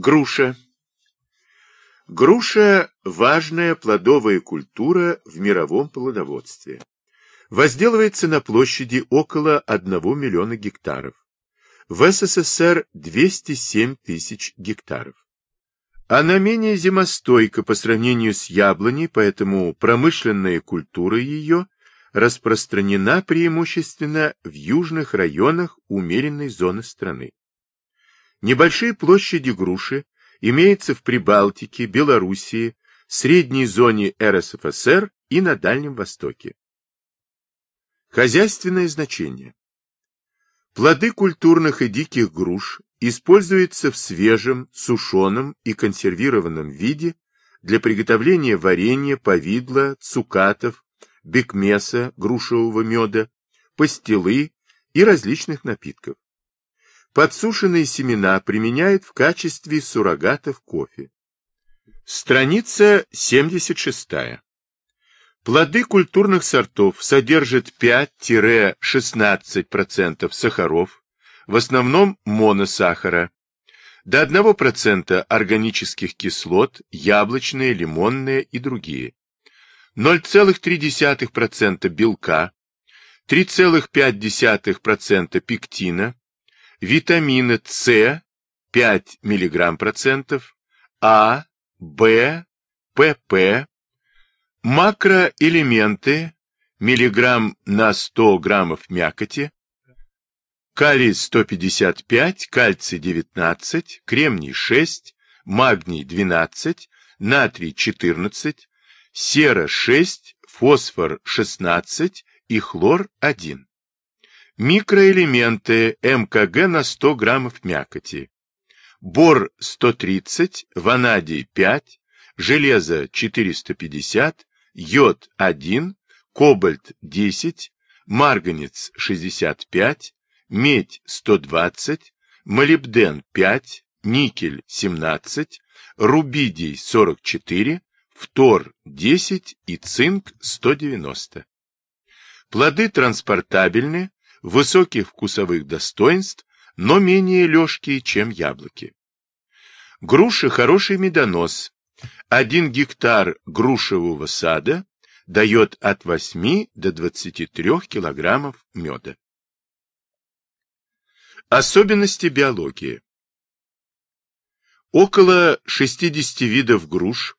Груша. Груша – важная плодовая культура в мировом плодоводстве. Возделывается на площади около 1 миллиона гектаров. В СССР 207 тысяч гектаров. Она менее зимостойка по сравнению с яблоней, поэтому промышленная культура ее распространена преимущественно в южных районах умеренной зоны страны. Небольшие площади груши имеются в Прибалтике, Белоруссии, средней зоне РСФСР и на Дальнем Востоке. Хозяйственное значение. Плоды культурных и диких груш используются в свежем, сушеном и консервированном виде для приготовления варенья, повидла, цукатов, бекмеса, грушевого меда, пастилы и различных напитков. Подсушенные семена применяют в качестве суррогатов кофе. Страница 76. Плоды культурных сортов содержат 5-16% сахаров, в основном моносахара, до 1% органических кислот, яблочные, лимонные и другие, 0,3% белка, 3,5% пектина, витамины С 5 мг процентов, А, В, ПП, макроэлементы миллиграмм на 100 граммов мякоти, калий 155, кальций 19, кремний 6, магний 12, натрий 14, сера 6, фосфор 16 и хлор 1. Микроэлементы МКГ на 100 граммов мякоти. Бор 130, ванадий 5, железо 450, йод 1, кобальт 10, марганец 65, медь 120, молибден 5, никель 17, рубидий 44, фтор 10 и цинк 190. Плоды транспортабельны, высоких вкусовых достоинств, но менее легкие, чем яблоки. Груши хороший медонос. Один гектар грушевого сада дает от 8 до 23 килограммов меда. Особенности биологии. Около 60 видов груш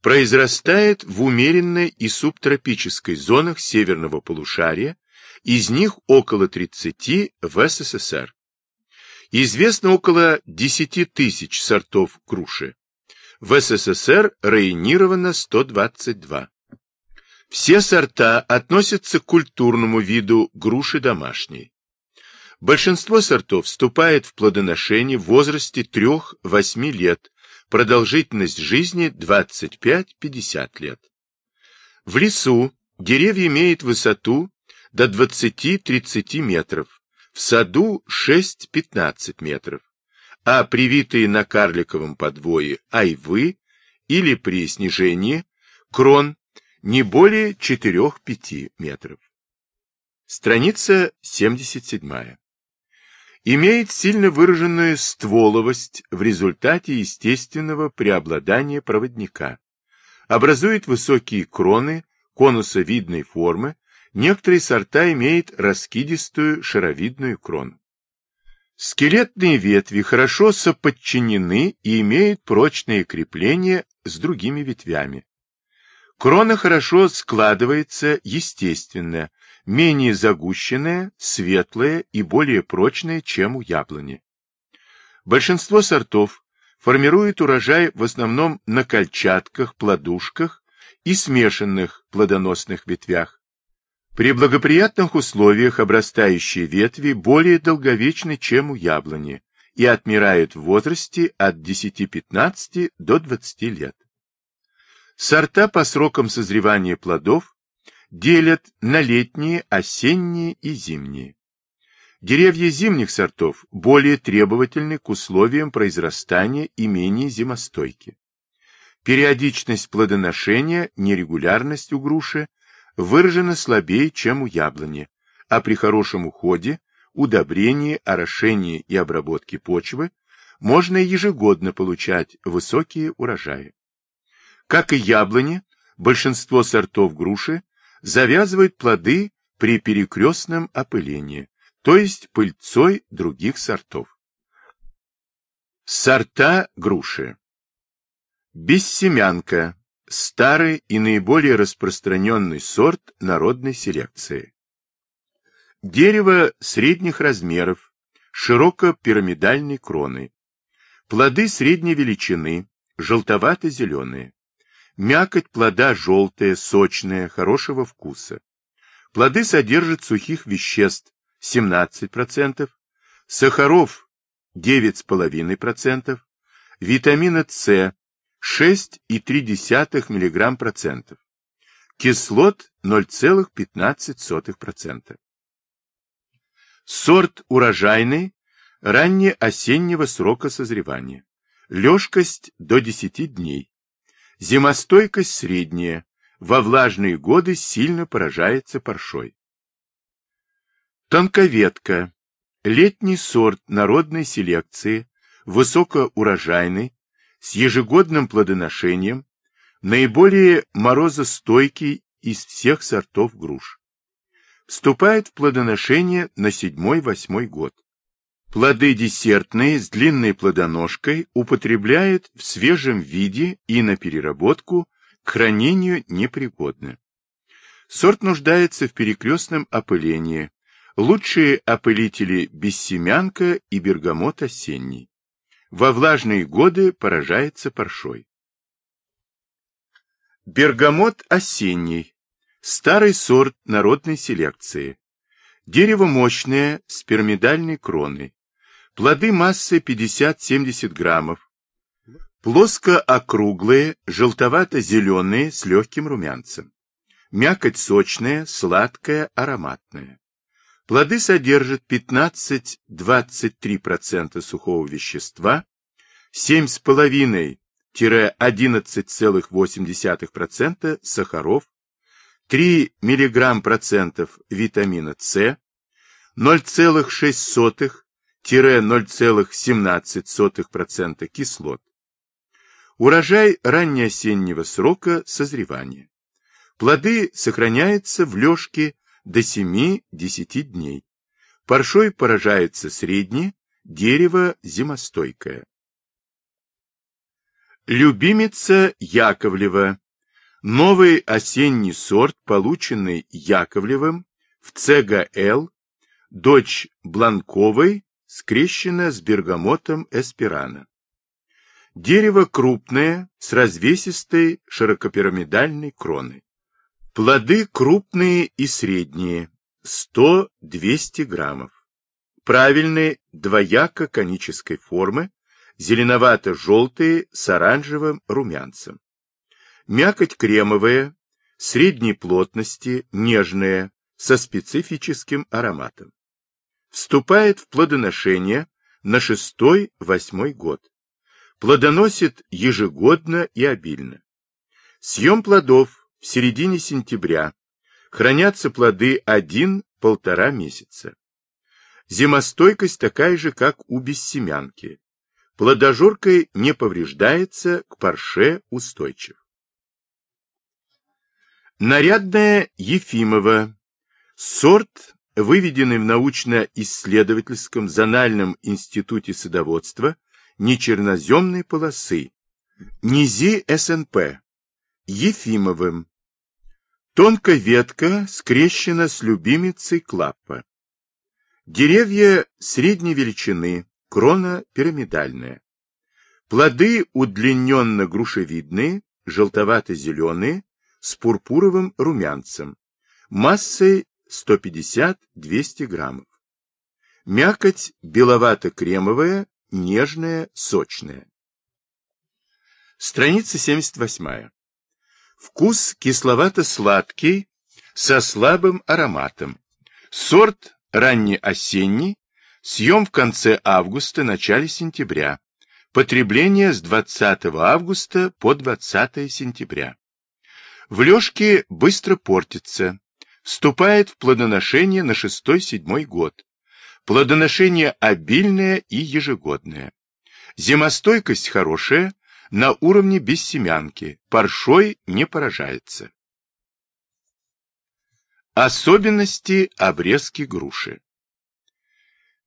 произрастает в умеренной и субтропической зонах северного полушария из них около 30 в СССР. Известно около 10 тысяч сортов груши. В СССР районировано 122. Все сорта относятся к культурному виду груши домашней. Большинство сортов вступает в плодоношение в возрасте 3-8 лет, продолжительность жизни 25-50 лет. В лесу деревья имеют высоту до 20-30 метров, в саду 6-15 метров, а привитые на карликовом подвое айвы или при снижении крон не более 4-5 метров. Страница 77. Имеет сильно выраженную стволовость в результате естественного преобладания проводника. Образует высокие кроны конусовидной формы Некоторые сорта имеют раскидистую шаровидную крону. Скелетные ветви хорошо соподчинены и имеют прочные крепления с другими ветвями. Крона хорошо складывается естественно, менее загущенная, светлая и более прочная, чем у яблони. Большинство сортов формируют урожай в основном на кольчатках, плодушках и смешанных плодоносных ветвях, при благоприятных условиях обрастающие ветви более долговечны, чем у яблони, и отмирают в возрасте от 10-15 до 20 лет. Сорта по срокам созревания плодов делят на летние, осенние и зимние. Деревья зимних сортов более требовательны к условиям произрастания и менее зимостойки. Периодичность плодоношения, нерегулярность у груши выражена слабее, чем у яблони, а при хорошем уходе, удобрении, орошении и обработке почвы можно ежегодно получать высокие урожаи. Как и яблони, большинство сортов груши завязывают плоды при перекрестном опылении, то есть пыльцой других сортов. Сорта груши. Бессемянка – старый и наиболее распространенный сорт народной селекции. Дерево средних размеров, широко-пирамидальной кроной. Плоды средней величины, желтовато-зеленые. Мякоть плода желтая, сочная, хорошего вкуса. Плоды содержат сухих веществ 17%, сахаров 9,5%, витамина С 6,3 мг процентов, кислот 0,15%. Сорт урожайный, раннеосеннего срока созревания. Лёжкость до 10 дней. Зимостойкость средняя, во влажные годы сильно поражается паршой. Тонковетка. Летний сорт народной селекции, высокоурожайный, с ежегодным плодоношением, наиболее морозостойкий из всех сортов груш. Вступает в плодоношение на седьмой-восьмой год. Плоды десертные с длинной плодоножкой употребляют в свежем виде и на переработку, к хранению непригодны. Сорт нуждается в перекрестном опылении. Лучшие опылители бессемянка и бергамот осенний. Во влажные годы поражается паршой. Бергамот осенний. Старый сорт народной селекции. Дерево мощное, с пирамидальной кроной. Плоды массой 50-70 граммов. Плоско-округлые, желтовато-зеленые, с легким румянцем. Мякоть сочная, сладкая, ароматная. Плоды содержат 15-23% сухого вещества, 7,5-11,8% сахаров, 3 мг процентов витамина С, 0,6-0,17% кислот. Урожай раннеосеннего срока созревания. Плоды сохраняются в лёжке до 7-10 дней. Паршой поражается средне, дерево зимостойкое. Любимица Яковлева. Новый осенний сорт, полученный Яковлевым в ЦГЛ, дочь Бланковой, скрещена с бергамотом эспирана. Дерево крупное, с развесистой широкопирамидальной кроной. Плоды крупные и средние, 100-200 граммов. Правильные, двояко-конической формы, зеленовато-желтые с оранжевым румянцем. Мякоть кремовая, средней плотности, нежная, со специфическим ароматом. Вступает в плодоношение на шестой-восьмой год. Плодоносит ежегодно и обильно. Съем плодов в середине сентября. Хранятся плоды один-полтора месяца. Зимостойкость такая же, как у бессемянки. Плодожоркой не повреждается, к парше устойчив. Нарядная Ефимова. Сорт, выведенный в научно-исследовательском зональном институте садоводства нечерноземной полосы. НИЗИ СНП. Ефимовым. Тонкая ветка скрещена с любимицей клаппа. Деревья средней величины, крона пирамидальная. Плоды удлиненно-грушевидные, желтовато-зеленые, с пурпуровым румянцем, массой 150-200 граммов. Мякоть беловато-кремовая, нежная, сочная. Страница 78. Вкус кисловато-сладкий, со слабым ароматом. Сорт раннеосенний, съем в конце августа, начале сентября. Потребление с 20 августа по 20 сентября. В лёжке быстро портится, вступает в плодоношение на 6-7 год. Плодоношение обильное и ежегодное. Зимостойкость хорошая, на уровне бессемянки, паршой не поражается. Особенности обрезки груши.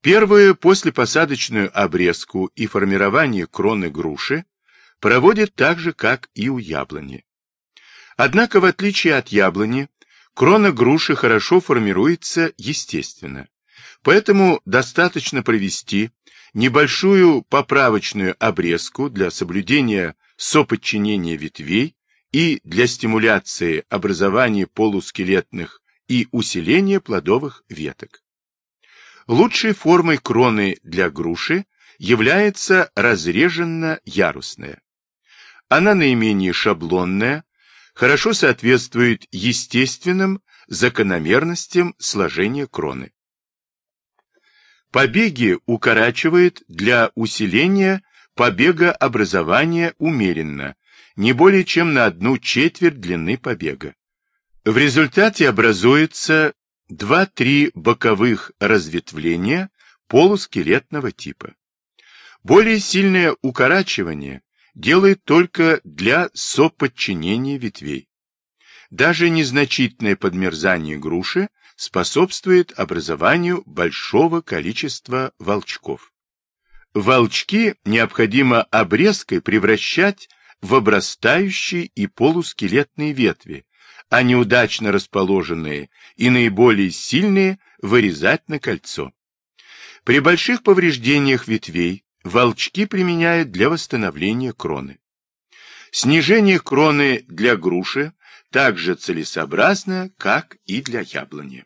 Первую послепосадочную обрезку и формирование кроны груши проводят так же, как и у яблони. Однако, в отличие от яблони, крона груши хорошо формируется естественно. Поэтому достаточно провести небольшую поправочную обрезку для соблюдения соподчинения ветвей и для стимуляции образования полускелетных и усиления плодовых веток. Лучшей формой кроны для груши является разреженно-ярусная. Она наименее шаблонная, хорошо соответствует естественным закономерностям сложения кроны. Побеги укорачивает для усиления побегообразования умеренно, не более чем на одну четверть длины побега. В результате образуется 2-3 боковых разветвления полускелетного типа. Более сильное укорачивание делает только для соподчинения ветвей. Даже незначительное подмерзание груши способствует образованию большого количества волчков. Волчки необходимо обрезкой превращать в обрастающие и полускелетные ветви, а неудачно расположенные и наиболее сильные вырезать на кольцо. При больших повреждениях ветвей волчки применяют для восстановления кроны. Снижение кроны для груши также целесообразно, как и для яблони.